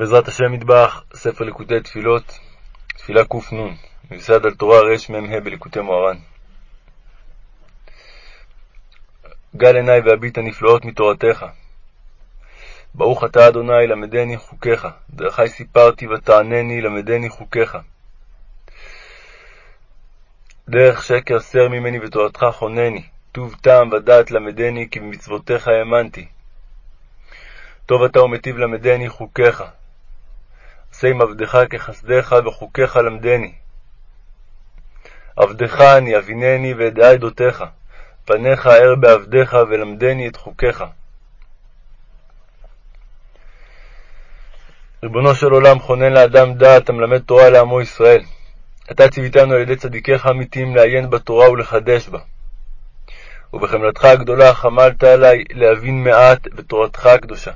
בעזרת השם מטבח, ספר ליקוטי תפילות, תפילה קנ, מיוסד על תורה רמ"ה בליקוטי מוהר"ן. גל עיני והביט הנפלאות מתורתך. ברוך אתה אדוני למדני חוקיך, דרכי סיפרתי ותענני למדני חוקיך. דרך שקר סר ממני ותורתך חונני, טוב טעם ודעת למדני כי במצוותיך האמנתי. טוב אתה ומטיב למדני חוקיך. עם עבדך כחסדך וחוקיך למדני. עבדך אני אבינני ואדע עדותיך, פניך אר בעבדך ולמדני את חוקיך. ריבונו של עולם, חונן לאדם דעת המלמד תורה לעמו ישראל. אתה ציוויתנו על ידי צדיקיך האמיתיים לעיין בתורה ולחדש בה. ובחמלתך הגדולה חמלת עלי להבין מעט בתורתך הקדושה.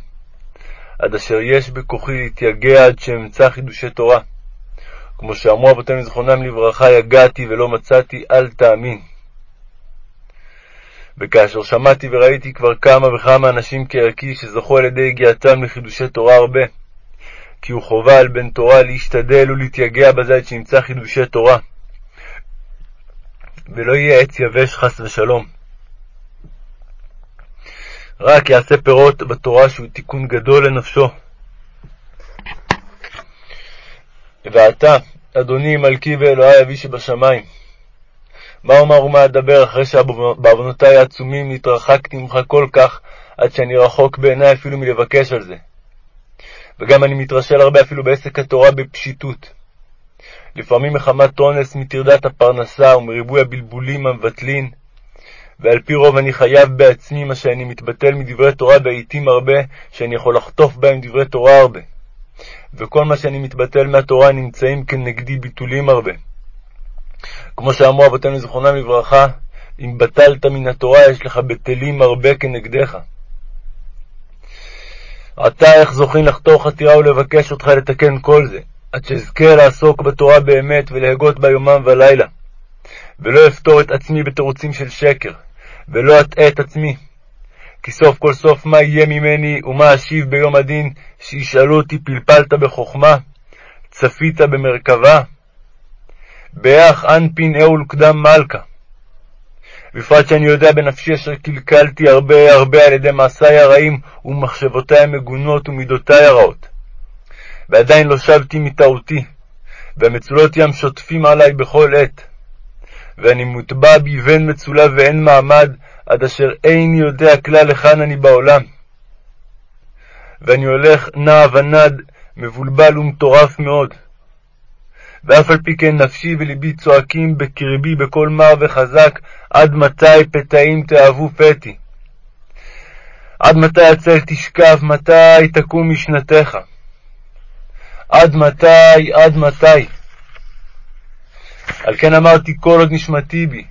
עד אשר יש בכוחי להתייגע עד שאמצא חידושי תורה. כמו שאמרו אבותינו זכרונם לברכה, יגעתי ולא מצאתי, אל תאמין. וכאשר שמעתי וראיתי כבר כמה וכמה אנשים כערכי שזכו על ידי יגיעתם לחידושי תורה הרבה, כי הוא חובה על בן תורה להשתדל ולהתייגע בזה עד שימצא חידושי תורה, ולא יהיה עץ יבש חס ושלום. רק יעשה פירות בתורה שהוא תיקון גדול לנפשו. ואתה, אדוני מלכי ואלוהי אבי שבשמיים, מה אומר ומה אדבר אחרי שבעוונותי העצומים התרחקתי ממך כל כך, עד שאני רחוק בעיניי אפילו מלבקש על זה. וגם אני מתרשל הרבה אפילו בעסק התורה בפשיטות. לפעמים מחמת אונס, מטרדת הפרנסה ומריבוי הבלבולים המבטלין, ועל פי רוב אני חייב בעצמי מה שאני מתבטל מדברי תורה בעתים הרבה, שאני יכול לחטוף בהם דברי תורה הרבה. וכל מה שאני מתבטל מהתורה נמצאים כנגדי ביטולים הרבה. כמו שאמרו אבותינו זכרונם לברכה, אם בטלת מן התורה יש לך בטלים הרבה כנגדך. עתה איך זוכים לחתור חתירה ולבקש אותך לתקן כל זה, עד שאזכה לעסוק בתורה באמת ולהגות בה יומם ולילה. ולא אפתור את עצמי בתירוצים של שקר, ולא אטעה את עצמי. כי סוף כל סוף מה יהיה ממני, ומה אשיב ביום הדין, שישאלו אותי פלפלת בחכמה, צפית במרכבה? באח אנפין אהול קדם מלכה. בפרט שאני יודע בנפשי אשר קלקלתי הרבה הרבה על ידי מעשיי הרעים ומחשבותיי המגונות ומידותיי הרעות. ועדיין לא שבתי מטעותי, והמצולות ים שוטפים עלי בכל עת. ואני מוטבע בי ואין מצולע ואין מעמד, עד אשר איני יודע כלל היכן אני בעולם. ואני הולך נע ונד, מבולבל ומטורף מאוד. ואף על פי כן נפשי ולבי צועקים בקרבי בקול מר וחזק, עד מתי פתאים תאהבו פתי? עד מתי הצל תשכב, מתי תקום משנתך? עד מתי, עד מתי? על כן אמרתי כל עוד נשמתי בי,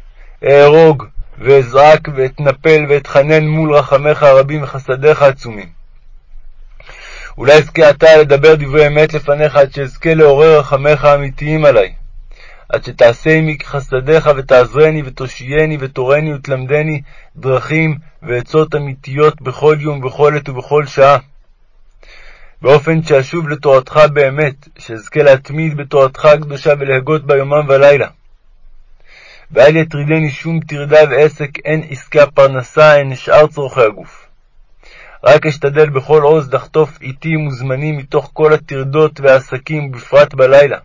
אהרוג ואזעק ואתנפל ואתחנן מול רחמיך הרבים וחסדיך העצומים. אולי אזכה עתה לדבר דברי אמת לפניך עד שאזכה לעורר רחמיך האמיתיים עלי. עד שתעשה עמי כחסדיך ותעזרני ותושייני ותורני ותלמדני דרכים ועצות אמיתיות בכל יום, בכל עת ובכל שעה. באופן שאשוב לתורתך באמת, שאזכה להתמיד בתורתך הקדושה ולהגות בה יומם ולילה. ואל יטרידני שום טרדה ועסק, הן עסקי הפרנסה, הן שאר צורכי הגוף. רק אשתדל בכל עוז לחטוף עתים וזמנים מתוך כל הטרדות והעסקים, בפרט בלילה.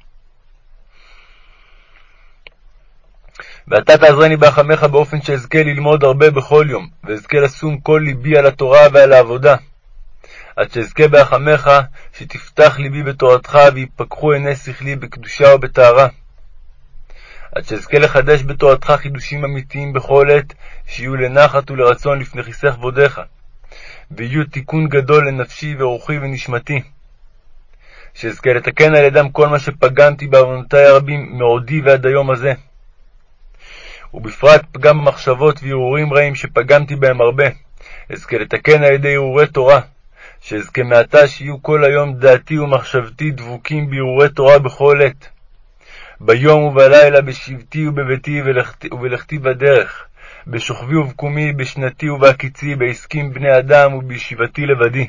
ואתה תעזרני בהחמך באופן שאזכה ללמוד הרבה בכל יום, ואזכה לשום כל ליבי על התורה ועל העבודה. עד שאזכה בהחמך, שתפתח ליבי בתורתך, ויפקחו עיני שכלי בקדושה ובטהרה. עד שאזכה לחדש בתורתך חידושים אמיתיים בכל עת, שיהיו לנחת ולרצון לפני כיסא כבודיך, ויהיו תיקון גדול לנפשי ורוחי ונשמתי. שאזכה לתקן על ידם כל מה שפגמתי בעוונותי הרבים מעודי ועד היום הזה. ובפרט פגם במחשבות והרהורים רעים שפגמתי בהם הרבה, אזכה לתקן על ידי הרהורי תורה, שאזכה מעתה שיהיו כל היום דעתי ומחשבתי דבוקים בהרהורי תורה בכל עת. ביום ובלילה, בשבתי ובביתי ובלכתי בדרך, בשוכבי ובקומי, בשנתי ובהקיצי, בעסקי עם בני אדם ובישיבתי לבדי.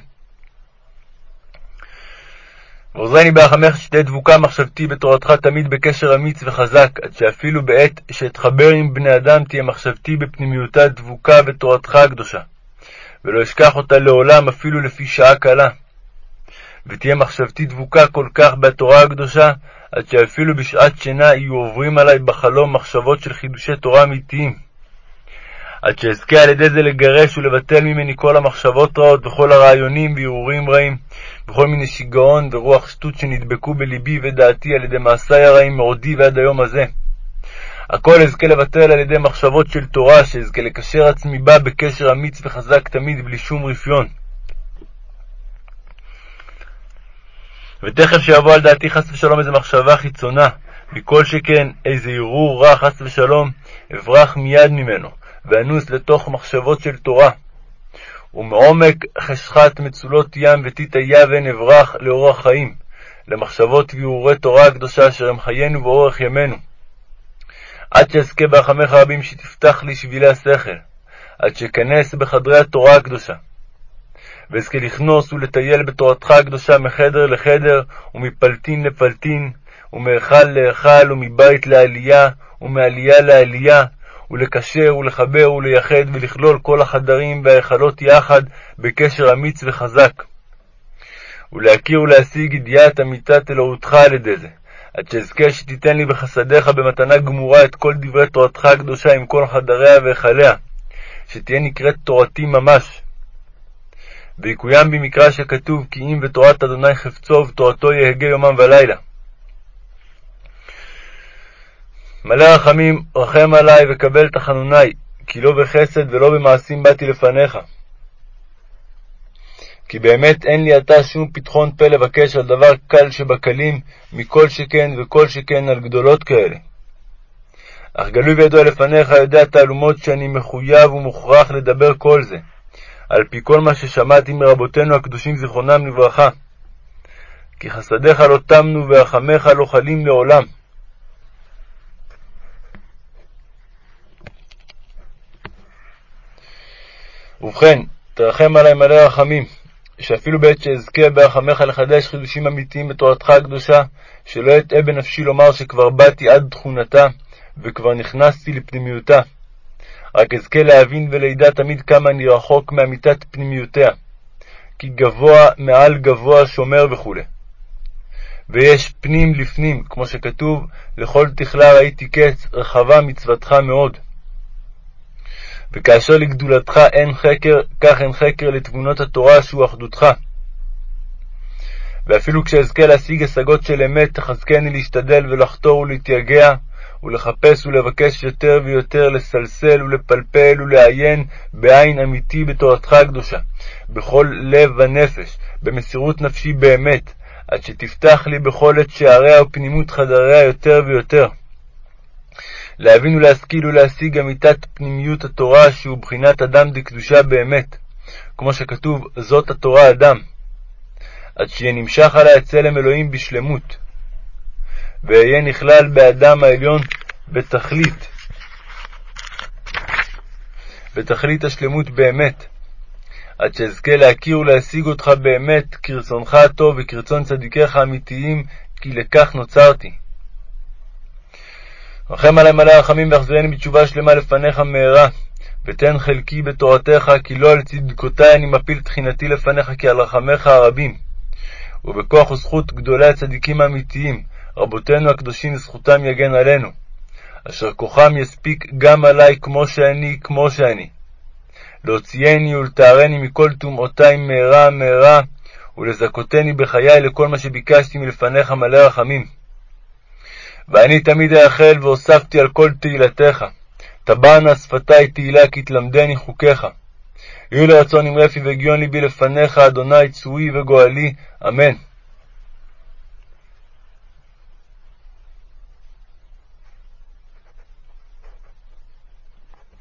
ועוזרני ברחמך שתהיה דבוקה מחשבתי בתורתך תמיד בקשר אמיץ וחזק, עד שאפילו בעת שאתחבר עם בני אדם תהיה מחשבתי בפנימיותה דבוקה בתורתך הקדושה, ולא אשכח אותה לעולם אפילו לפי שעה קלה. ותהיה מחשבתי דבוקה כל כך בתורה הקדושה, עד שאפילו בשעת שינה יהיו עוברים עלי בחלום מחשבות של חידושי תורה אמיתיים. עד שאזכה על ידי זה לגרש ולבטל ממני כל המחשבות רעות וכל הרעיונים והרהורים רעים, וכל מיני שיגעון ורוח שטות שנדבקו בלבי ודעתי על ידי מעשיי הרעים מעודי ועד היום הזה. הכל אזכה לבטל על ידי מחשבות של תורה, שאזכה לקשר עצמי בה בקשר אמיץ וחזק תמיד, בלי שום רפיון. ותכף שיבוא על דעתי חס ושלום איזו מחשבה חיצונה, מכל שכן איזה ערעור רע חס ושלום, אברח מיד ממנו, ואנוס לתוך מחשבות של תורה. ומעומק חשכת מצולות ים ותיתא יבן אברח לאורח חיים, למחשבות והרהורי תורה הקדושה אשר הם חיינו ואורך ימינו. עד שאזכה ברחמך רבים שתפתח לי שבילי השכל, עד שאכנס בחדרי התורה הקדושה. ואזכה לכנוס ולטייל בתורתך הקדושה מחדר לחדר, ומפלטין לפלטין, ומהיכל להיכל, ומבית לעלייה, ומעלייה לעלייה, ולקשר ולחבר ולייחד ולכלול כל החדרים וההיכלות יחד בקשר אמיץ וחזק. ולהכיר ולהשיג ידיעת אמיתת אלוהותך על ידי זה, עד שאזכה שתיתן לי בחסדיך במתנה גמורה את כל דברי תורתך הקדושה עם כל חדריה והיכליה, שתהיה נקראת תורתי ממש. ויקוים במקרא שכתוב כי אם ותורת אדוני חפצו ותורתו יהגה יומם ולילה. מלא רחמים, רחם עלי וקבל תחנוני, כי לא בחסד ולא במעשים באתי לפניך. כי באמת אין לי עתה שום פתחון פה לבקש על דבר קל שבקלים, מכל שכן וכל שכן על גדולות כאלה. אך גלוי וידוע לפניך יודע תעלומות שאני מחויב ומוכרח לדבר כל זה, על פי כל מה ששמעתי מרבותינו הקדושים זיכרונם לברכה. כי חסדיך לא תמנו ורחמך לא חלים לעולם. ובכן, תרחם עלי מלא רחמים, שאפילו בעת שאזכה ברחמך לחדש חידושים אמיתיים בתורתך הקדושה, שלא אטעה בנפשי לומר שכבר באתי עד תכונתה, וכבר נכנסתי לפנימיותה. רק אזכה להבין ולידע תמיד כמה אני רחוק מאמיתת פנימיותיה, כי גבוה מעל גבוה שומר וכו'. ויש פנים לפנים, כמו שכתוב, לכל תכלה ראיתי קץ, רחבה מצוותך מאוד. וכאשר לגדולתך אין חקר, כך אין חקר לתבונות התורה שהוא אחדותך. ואפילו כשאזכה להשיג השגות של אמת, תחזקני להשתדל ולחתור ולהתייגע, ולחפש ולבקש יותר ויותר לסלסל ולפלפל ולעיין בעין אמיתי בתורתך הקדושה, בכל לב ונפש, במסירות נפשי באמת, עד שתפתח לי בכל עת שעריה ופנימות חדריה יותר ויותר. להבין ולהשכיל ולהשיג אמיתת פנימיות התורה, שהוא בחינת אדם דקדושה באמת, כמו שכתוב, זאת התורה אדם, עד שיהיה נמשך עלי הצלם אלוהים בשלמות, ואהיה נכלל באדם העליון בתכלית, בתכלית השלמות באמת, עד שאזכה להכיר ולהשיג אותך באמת כרצונך הטוב וכרצון צדיקיך האמיתיים, כי לכך נוצרתי. רחם עלי מלא רחמים והחזירני בתשובה שלמה לפניך מהרה, ותן חלקי בתורתך, כי לא על צדקותי אני מפיל תחינתי לפניך, כי על רחמיך הרבים. ובכוח וזכות גדולי הצדיקים האמיתיים, רבותינו הקדושים זכותם יגן עלינו, אשר כוחם יספיק גם עלי כמו שאני, כמו שאני. להוציאני ולטהרני מכל טומאותי מהרה מהרה, ולזכותני בחיי לכל מה שביקשתי מלפניך מלא רחמים. ואני תמיד אאחל והוספתי על כל תהילתך. טבענה שפתי תהילה כי תלמדני חוקיך. יהיו לרצון עם רפי והגיון ליבי לפניך, אדוני צורי וגואלי, אמן.